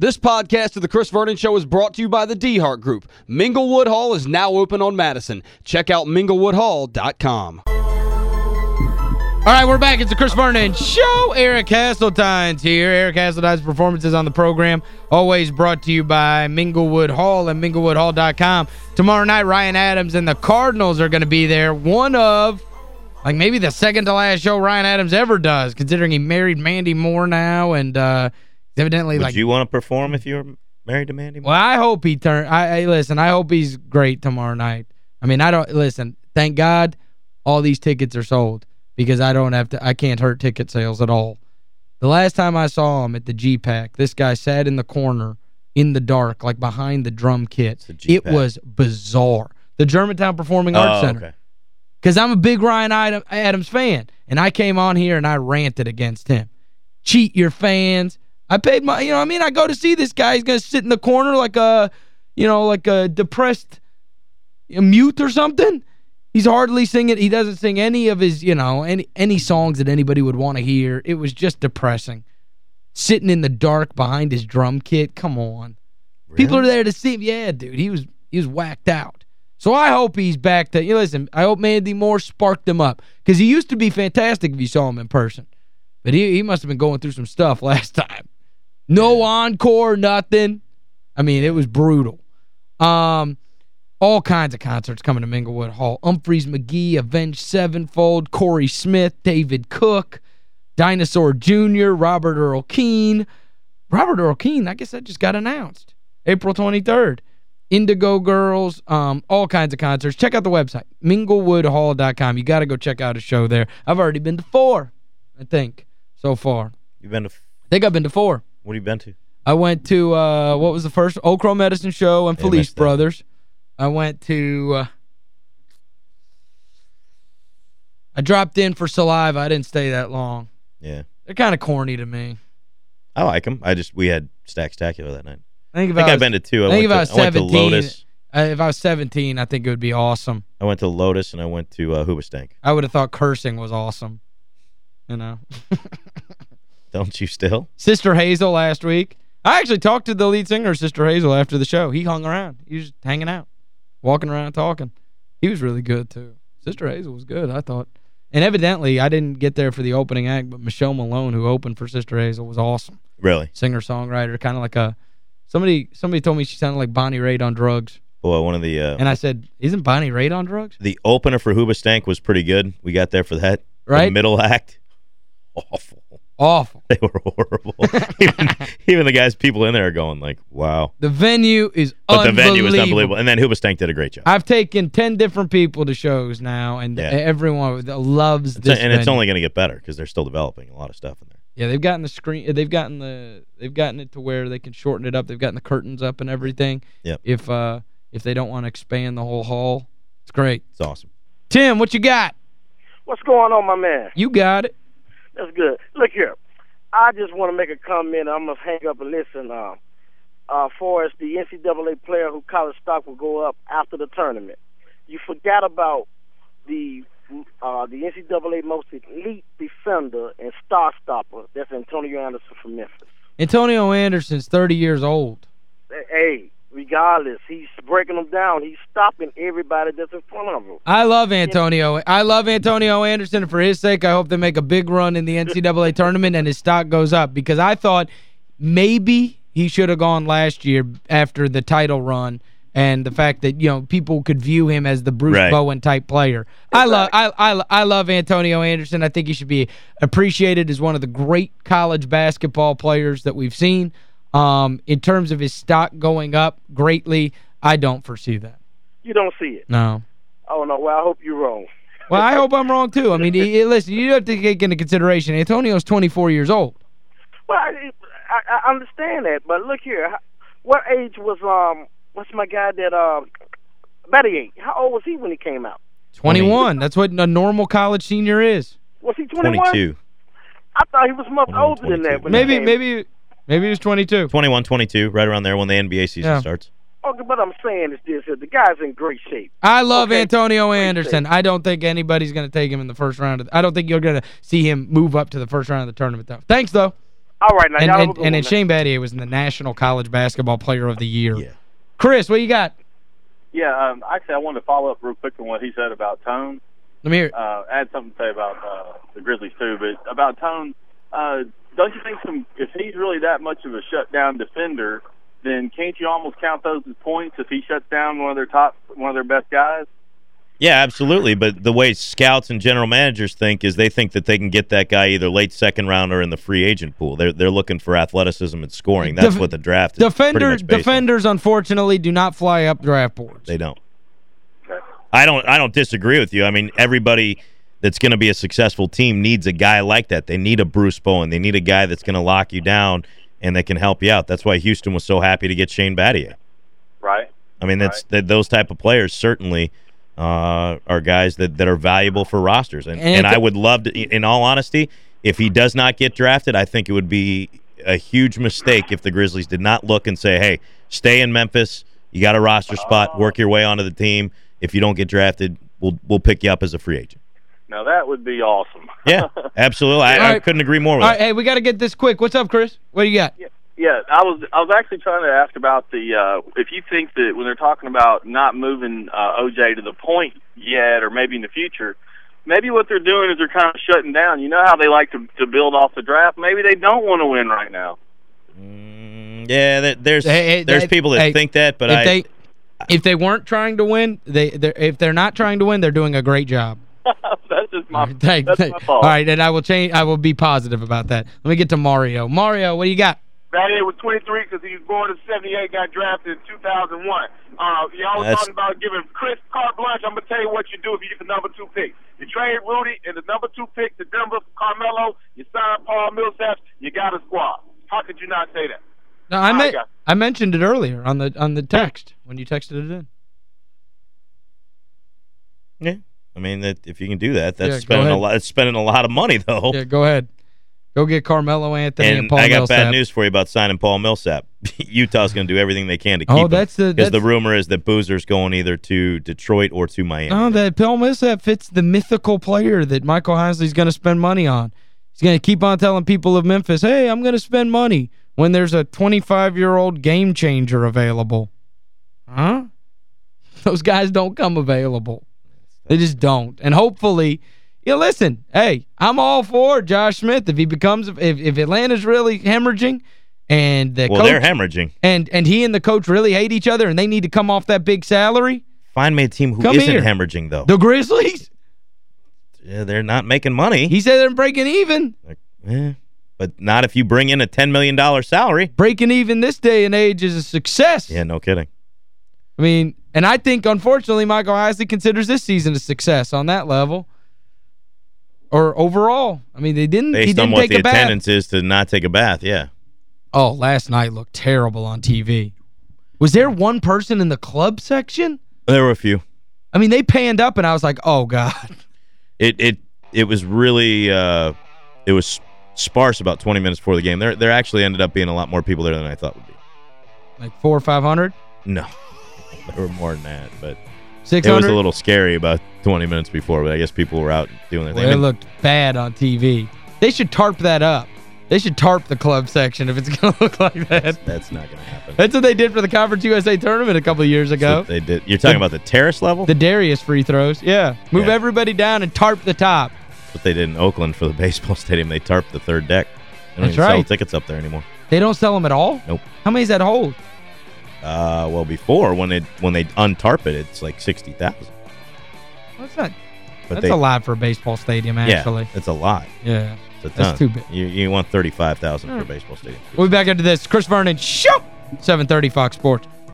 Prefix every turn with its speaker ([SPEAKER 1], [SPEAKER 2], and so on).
[SPEAKER 1] This podcast of The Chris Vernon Show is brought to you by the DeHart Group. Minglewood Hall is now open on Madison. Check out minglewoodhall.com.
[SPEAKER 2] All right, we're back. It's the Chris Vernon Show. Eric Hasseltine's here. Eric Hasseltine's performances on the program, always brought to you by Minglewood Hall and minglewoodhall.com. Tomorrow night, Ryan Adams and the Cardinals are going to be there. One of, like maybe the second to last show Ryan Adams ever does, considering he married Mandy Moore now and uh, evidently
[SPEAKER 3] Would
[SPEAKER 2] like
[SPEAKER 3] you want to perform if you were married to Mandy Moore?
[SPEAKER 2] Well, I hope he turn I, I listen, I hope he's great tomorrow night. I mean, I don't listen, thank God all these tickets are sold because I don't have to I can't hurt ticket sales at all. The last time I saw him at the GPAC, this guy sat in the corner in the dark like behind the drum kit. It was bizarre. The Germantown Performing Arts
[SPEAKER 3] Oh,
[SPEAKER 2] Center.
[SPEAKER 3] okay.
[SPEAKER 2] Because I'm a big Ryan Adam- Adams fan. And I came on here and I ranted against him. Cheat your fans. I paid my, you know I mean? I go to see this guy. He's going to sit in the corner like a, you know, like a depressed a mute or something. He's hardly singing. He doesn't sing any of his, you know, any any songs that anybody would want to hear. It was just depressing. Sitting in the dark behind his drum kit. Come on. People are there to see him. Yeah, dude. He was he was whacked out. So I hope he's back to, you know, listen, I hope Mandy Moore sparked him up. Because he used to be fantastic if you saw him in person. But he, he must have been going through some stuff last time. No encore, nothing. I mean, it was brutal. Um, all kinds of concerts coming to Minglewood Hall. Umphrey's McGee, Avenged Sevenfold, Corey Smith, David Cook, Dinosaur Jr., Robert Earl Keen. Robert Earl Keen, I guess that just got announced. April 23rd. Indigo Girls, um, all kinds of concerts. Check out the website, minglewoodhall.com. You got to go check out a show there. I've already been to four, I think, so far.
[SPEAKER 3] You've been to,
[SPEAKER 2] I think I've been to four.
[SPEAKER 3] What have you been to?
[SPEAKER 2] I went to, uh, what was the first? Old Crow Medicine Show and
[SPEAKER 3] Yeah,
[SPEAKER 2] Felice
[SPEAKER 3] that.
[SPEAKER 2] Brothers. I went to, uh, I dropped in for Saliva. I didn't stay that long.
[SPEAKER 3] Yeah.
[SPEAKER 2] They're kind of corny to me.
[SPEAKER 3] I like them. I just, we had Stacktacular that night.
[SPEAKER 2] I think if
[SPEAKER 3] I think
[SPEAKER 2] I
[SPEAKER 3] I've been to two. I,
[SPEAKER 2] I think
[SPEAKER 3] went,
[SPEAKER 2] if
[SPEAKER 3] to,
[SPEAKER 2] I was
[SPEAKER 3] I went to
[SPEAKER 2] 17,
[SPEAKER 3] Lotus.
[SPEAKER 2] uh, if I was 17, I think it would be awesome.
[SPEAKER 3] I went to Lotus and I went to uh, Hoobastank.
[SPEAKER 2] I would have thought cursing was awesome. You know.
[SPEAKER 3] Don't you still?
[SPEAKER 2] Sister Hazel last week. I actually talked to the lead singer, Sister Hazel, after the show. He hung around. He was just hanging out, walking around talking. He was really good, too. Sister Hazel was good, I thought. And evidently, I didn't get there for the opening act, but Michelle Malone, who opened for Sister Hazel, was awesome.
[SPEAKER 3] Really?
[SPEAKER 2] Singer-songwriter, kind of like a... Somebody somebody told me she sounded like Bonnie Raitt on drugs.
[SPEAKER 3] Boy, one of the... Uh,
[SPEAKER 2] And I said, isn't Bonnie Raitt on drugs?
[SPEAKER 3] the opener for Hoobastank was pretty good. We got there for that. The
[SPEAKER 2] Right?
[SPEAKER 3] middle act. Awful.
[SPEAKER 2] Awful.
[SPEAKER 3] They were horrible. even, even the guys, people in there are going like, wow.
[SPEAKER 2] The venue is
[SPEAKER 3] But the venue is unbelievable. And then Hoobastank did a great job.
[SPEAKER 2] I've taken 10 different people to shows now, and
[SPEAKER 3] Yeah.
[SPEAKER 2] everyone loves
[SPEAKER 3] It's-
[SPEAKER 2] this
[SPEAKER 3] and it's only going to get better because they're still developing a lot of stuff in there.
[SPEAKER 2] Yeah, they've gotten the screen they've gotten the they've gotten it to where they can shorten it up. They've gotten the curtains up and everything.
[SPEAKER 3] Yep.
[SPEAKER 2] If uh if they don't want to expand the whole hall. It's great.
[SPEAKER 3] It's awesome.
[SPEAKER 2] Tim, what you got?
[SPEAKER 4] What's going on, my man?
[SPEAKER 2] You got it.
[SPEAKER 4] That's good. Look here, I just want to make a comment. I'm gonna hang up and listen. Uh, uh, for as the NCAA player who college stock will go up after the tournament, you forgot about the uh, the NCAA most elite defender and star stopper. That's Antonio Anderson from Memphis.
[SPEAKER 2] Antonio Anderson's 30 years old.
[SPEAKER 4] Hey, regardless, he's breaking them down. He's stopping everybody that's in front of him.
[SPEAKER 2] I love Antonio. I love Antonio Anderson. For his sake, I hope they make a big run in the NCAA tournament and his stock goes up because I thought maybe he should have gone last year after the title run and the fact that, you know, people could view him as the Bruce
[SPEAKER 3] Right.
[SPEAKER 2] Bowen type player. I love I, I I love Antonio Anderson. I think he should be appreciated as one of the great college basketball players that we've seen. Um, in terms of his stock going up greatly, I don't foresee that.
[SPEAKER 4] You don't see it.
[SPEAKER 2] No.
[SPEAKER 4] Oh no. Well, I hope you're wrong.
[SPEAKER 2] Well, I hope I'm wrong, too. I mean, he, listen, you have to take into consideration, Antonio's 24 years old.
[SPEAKER 4] Well, I, I, I understand that, but look here. What age was um? What's my guy that uh? Betty How old was he when he came out?
[SPEAKER 2] 21. That's what a normal college senior is.
[SPEAKER 4] Was he 21?
[SPEAKER 3] 22.
[SPEAKER 4] I thought he was much
[SPEAKER 3] 21,
[SPEAKER 4] older than that. When
[SPEAKER 2] Maybe maybe maybe he was 22.
[SPEAKER 3] 21, 22, right around there when the NBA season
[SPEAKER 2] Yeah.
[SPEAKER 3] starts.
[SPEAKER 4] Okay, but I'm saying is this: that the guy's in great shape.
[SPEAKER 2] I love
[SPEAKER 4] Okay.
[SPEAKER 2] Antonio
[SPEAKER 4] Great
[SPEAKER 2] Anderson. I don't think anybody's going to take him in the first round. Of, I don't think you're going to see him move up to the first round of the tournament, though. Thanks, though.
[SPEAKER 4] All right, now
[SPEAKER 2] And,
[SPEAKER 4] y'all
[SPEAKER 2] and, and then Shane Battier was in the National College Basketball Player of the Year.
[SPEAKER 3] Yeah.
[SPEAKER 2] Chris, what you got?
[SPEAKER 5] Yeah, um, actually, I wanted to follow up real quick on what he said about Tone.
[SPEAKER 2] Let me hear it.
[SPEAKER 5] Uh, I had something to say about uh, the Grizzlies too, but about Tone, uh, don't you think some if he's really that much of a shutdown defender, then can't you almost count those as points if he shuts down one of their top, one of their best guys?
[SPEAKER 3] Yeah, absolutely. But the way scouts and general managers think is they think that they can get that guy either late second round or in the free agent pool. They're they're looking for athleticism and scoring. That's
[SPEAKER 2] Def-
[SPEAKER 3] what the draft is pretty
[SPEAKER 2] Defenders,
[SPEAKER 3] much based on.
[SPEAKER 2] defenders, unfortunately, do not fly up draft boards.
[SPEAKER 3] They don't.
[SPEAKER 5] Okay.
[SPEAKER 3] I don't I don't disagree with you. I mean, everybody that's going to be a successful team needs a guy like that. They need a Bruce Bowen. They need a guy that's going to lock you down and that can help you out. That's why Houston was so happy to get Shane Battier.
[SPEAKER 5] Right.
[SPEAKER 3] I mean, that's that those type of players certainly uh, are guys that, that are valuable for rosters. And,
[SPEAKER 2] And
[SPEAKER 3] and, I would love to, in all honesty, if he does not get drafted, I think it would be a huge mistake if the Grizzlies did not look and say, hey, stay in Memphis. You got a roster spot. Work your way onto the team. If you don't get drafted, we'll we'll pick you up as a free agent.
[SPEAKER 5] Now that would be awesome.
[SPEAKER 3] Yeah, absolutely. I,
[SPEAKER 2] All
[SPEAKER 3] I couldn't agree more with
[SPEAKER 2] All right,
[SPEAKER 3] that.
[SPEAKER 2] hey, we got to get this quick. What's up, Chris? What do you got?
[SPEAKER 5] Yeah, I was I was actually trying to ask about the uh, if you think that when they're talking about not moving uh, OJ to the point yet, or maybe in the future, maybe what they're doing is they're kind of shutting down. You know how they like to to build off the draft. Maybe they don't want to win right now.
[SPEAKER 3] Mm, yeah, there- there's
[SPEAKER 2] Hey, hey,
[SPEAKER 3] there's
[SPEAKER 2] hey,
[SPEAKER 3] people that
[SPEAKER 2] hey,
[SPEAKER 3] think that, but
[SPEAKER 2] if
[SPEAKER 3] I
[SPEAKER 2] they if they weren't trying to win, they they're, if they're not trying to win, they're doing a great job.
[SPEAKER 5] That's just my
[SPEAKER 2] Thank-
[SPEAKER 5] that's
[SPEAKER 2] thank-
[SPEAKER 5] my fault.
[SPEAKER 2] All right, and I will change I will be positive about that. Let me get to Mario. Mario, what do you got?
[SPEAKER 6] Battier was 23 because he was born in 78, got drafted in 2001. Uh, y'all was talking about giving Chris carte blanche. I'm going to tell you what you do if you get the number two pick. You trade Rudy and the number two pick to Denver for Carmelo. You sign Paul Millsap. You got a squad. How could you not say that?
[SPEAKER 2] No, I
[SPEAKER 6] I
[SPEAKER 2] I mentioned it earlier on the on the text when you texted it in.
[SPEAKER 3] Yeah. I mean, that if you can do that, that's
[SPEAKER 2] Yeah,
[SPEAKER 3] spending a lot. Spending a lot of money, though.
[SPEAKER 2] Yeah, go ahead. Go get Carmelo Anthony and,
[SPEAKER 3] and
[SPEAKER 2] Paul
[SPEAKER 3] I got
[SPEAKER 2] Millsap.
[SPEAKER 3] bad news for you about signing Paul Millsap. Utah's going to do everything they can to oh, keep
[SPEAKER 2] Oh,
[SPEAKER 3] him.
[SPEAKER 2] that's the
[SPEAKER 3] because the
[SPEAKER 2] that's-
[SPEAKER 3] rumor is that Boozer's going either to Detroit or to Miami.
[SPEAKER 2] No, that Paul Millsap fits the mythical player that Michael Heisley's going to spend money on. He's going to keep on telling people of Memphis, hey, I'm going to spend money when there's a 25-year-old game changer available. Huh? Those guys don't come available. They just don't. And hopefully, you know, listen, hey, I'm all for Josh Smith. If he becomes, if, if Atlanta's really hemorrhaging and the
[SPEAKER 3] well,
[SPEAKER 2] coach,
[SPEAKER 3] they're hemorrhaging.
[SPEAKER 2] and, and he and the coach really hate each other and they need to come off that big salary,
[SPEAKER 3] Find me a team who not
[SPEAKER 2] here.
[SPEAKER 3] hemorrhaging, though.
[SPEAKER 2] the Grizzlies,
[SPEAKER 3] Yeah, they're not making money.
[SPEAKER 2] he said they're breaking even.
[SPEAKER 3] Eh, but not if you bring in a $10 million salary.
[SPEAKER 2] breaking even this day and age is a success.
[SPEAKER 3] Yeah, no kidding.
[SPEAKER 2] I mean, and I think, unfortunately, Michael Heisley considers this season a success on that level. Or overall. I mean, they didn't, he
[SPEAKER 3] Based on
[SPEAKER 2] didn't
[SPEAKER 3] what
[SPEAKER 2] take
[SPEAKER 3] the
[SPEAKER 2] a bath.
[SPEAKER 3] attendance is to not take a bath, yeah.
[SPEAKER 2] Oh, last night looked terrible on TV. Was there one person in the club section?
[SPEAKER 3] There were a few.
[SPEAKER 2] I mean, they panned up, and I was like, oh, God.
[SPEAKER 3] It it it was really uh it was sparse about 20 minutes before the game. There there actually ended up being a lot more people there than I thought would be.
[SPEAKER 2] Like four or 500?
[SPEAKER 3] No. There were more than that, but it was a little scary about 20 minutes before, but I guess people were out doing their
[SPEAKER 2] Well,
[SPEAKER 3] thing.
[SPEAKER 2] it looked bad on TV. They should tarp that up. They should tarp the club section if it's going to look like that.
[SPEAKER 3] That's not going to happen.
[SPEAKER 2] That's what they did for the Conference USA tournament a couple years ago.
[SPEAKER 3] they did. You're talking
[SPEAKER 2] The-
[SPEAKER 3] about the terrace level?
[SPEAKER 2] The Darius free throws. Yeah. Move
[SPEAKER 3] Yeah.
[SPEAKER 2] everybody down and tarp the top.
[SPEAKER 3] That's what they did in Oakland for the baseball stadium. They tarped the third deck. They don't
[SPEAKER 2] That's
[SPEAKER 3] even sell
[SPEAKER 2] right.
[SPEAKER 3] tickets up there anymore.
[SPEAKER 2] They don't sell them at all?
[SPEAKER 3] Nope.
[SPEAKER 2] How many does that hold?
[SPEAKER 3] Uh, well, before when it when they untarp it, it's like 60,000.
[SPEAKER 2] That's not
[SPEAKER 3] But
[SPEAKER 2] That's
[SPEAKER 3] they,
[SPEAKER 2] a lot for a baseball stadium, actually.
[SPEAKER 3] Yeah, it's a lot.
[SPEAKER 2] Yeah.
[SPEAKER 3] It's a
[SPEAKER 2] That's
[SPEAKER 3] ton.
[SPEAKER 2] too big.
[SPEAKER 3] You you want 35,000 for
[SPEAKER 2] Hmm.
[SPEAKER 3] a baseball stadium.
[SPEAKER 2] We'll be back into this. Chris Vernon, show! 730 Fox Sports.